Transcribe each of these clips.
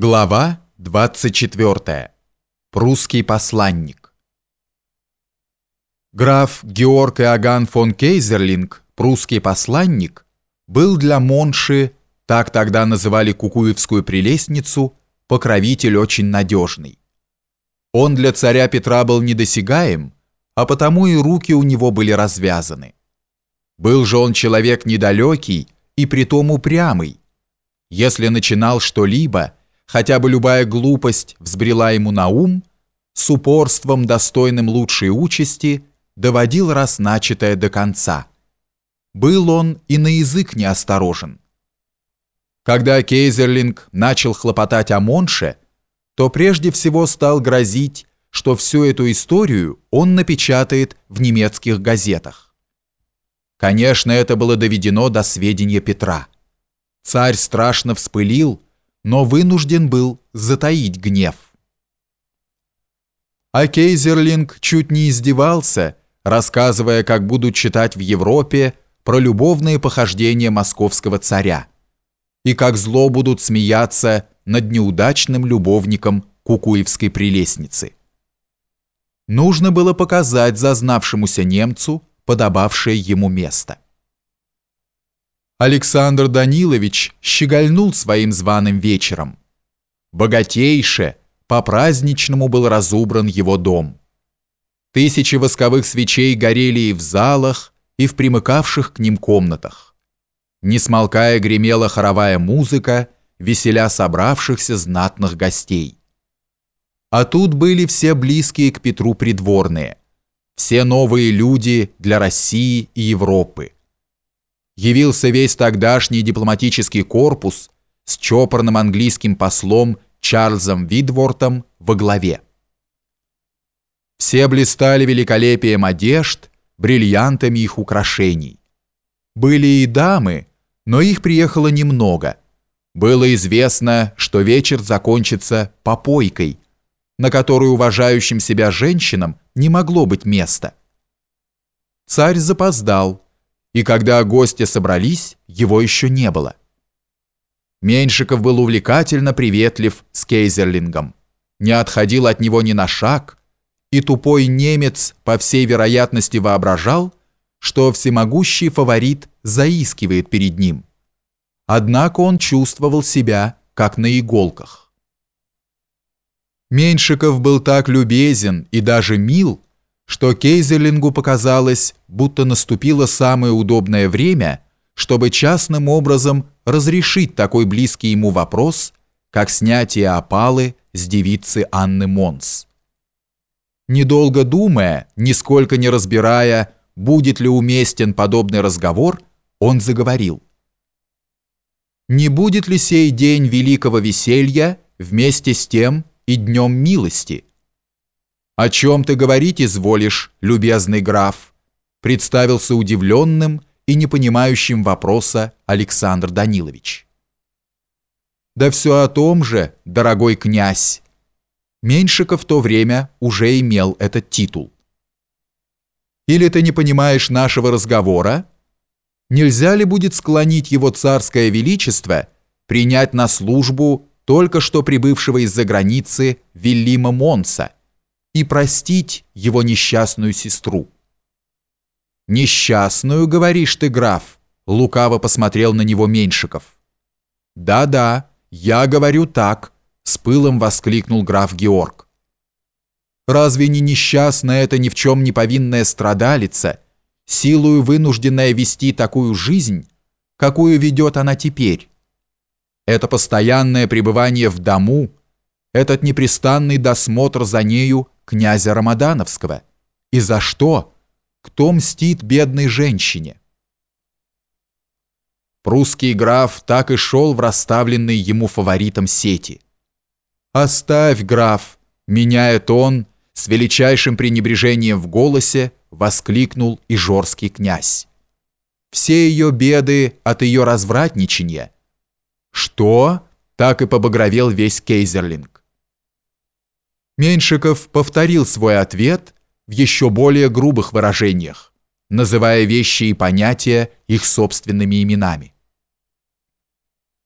Глава 24. Прусский посланник. Граф Георг Иоганн фон Кейзерлинг, прусский посланник, был для Монши, так тогда называли Кукуевскую прелестницу, покровитель очень надежный. Он для царя Петра был недосягаем, а потому и руки у него были развязаны. Был же он человек недалекий и притом упрямый. Если начинал что-либо – хотя бы любая глупость взбрела ему на ум, с упорством, достойным лучшей участи, доводил раз начатое до конца. Был он и на язык неосторожен. Когда Кейзерлинг начал хлопотать о Монше, то прежде всего стал грозить, что всю эту историю он напечатает в немецких газетах. Конечно, это было доведено до сведения Петра. Царь страшно вспылил, но вынужден был затаить гнев. А Кейзерлинг чуть не издевался, рассказывая, как будут читать в Европе про любовные похождения московского царя и как зло будут смеяться над неудачным любовником кукуевской прелестницы. Нужно было показать зазнавшемуся немцу подобавшее ему место. Александр Данилович щегольнул своим званым вечером. Богатейше, по-праздничному был разубран его дом. Тысячи восковых свечей горели и в залах, и в примыкавших к ним комнатах. Не смолкая гремела хоровая музыка, веселя собравшихся знатных гостей. А тут были все близкие к Петру придворные, все новые люди для России и Европы явился весь тогдашний дипломатический корпус с чопорным английским послом Чарльзом Видвортом во главе. Все блистали великолепием одежд, бриллиантами их украшений. Были и дамы, но их приехало немного. Было известно, что вечер закончится попойкой, на которую уважающим себя женщинам не могло быть места. Царь запоздал, и когда гости собрались, его еще не было. Меньшиков был увлекательно приветлив с Кейзерлингом, не отходил от него ни на шаг, и тупой немец, по всей вероятности, воображал, что всемогущий фаворит заискивает перед ним. Однако он чувствовал себя, как на иголках. Меньшиков был так любезен и даже мил, что Кейзерлингу показалось, будто наступило самое удобное время, чтобы частным образом разрешить такой близкий ему вопрос, как снятие опалы с девицы Анны Монс. Недолго думая, нисколько не разбирая, будет ли уместен подобный разговор, он заговорил. «Не будет ли сей день великого веселья вместе с тем и днем милости?» «О чем ты говорить изволишь, любезный граф?» представился удивленным и не понимающим вопроса Александр Данилович. «Да все о том же, дорогой князь!» Меньшиков в то время уже имел этот титул. «Или ты не понимаешь нашего разговора? Нельзя ли будет склонить его царское величество принять на службу только что прибывшего из-за границы Вильяма Монса?» И простить его несчастную сестру. «Несчастную, говоришь ты, граф?» — лукаво посмотрел на него Меньшиков. «Да-да, я говорю так», — с пылом воскликнул граф Георг. «Разве не несчастная эта ни в чем не повинная страдалица, силою вынужденная вести такую жизнь, какую ведет она теперь? Это постоянное пребывание в дому, этот непрестанный досмотр за нею князя Рамадановского. И за что? Кто мстит бедной женщине? Прусский граф так и шел в расставленной ему фаворитом сети. «Оставь, граф!» — меняя тон, с величайшим пренебрежением в голосе воскликнул и жорский князь. «Все ее беды от ее развратничания». «Что?» — так и побагровел весь Кейзерлинг. Меньшиков повторил свой ответ в еще более грубых выражениях, называя вещи и понятия их собственными именами.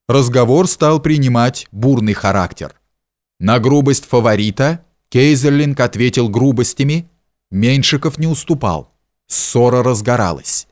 разговор стал принимать бурный характер. На грубость фаворита Кейзерлинг ответил грубостями, Меньшиков не уступал. Ссора разгоралась.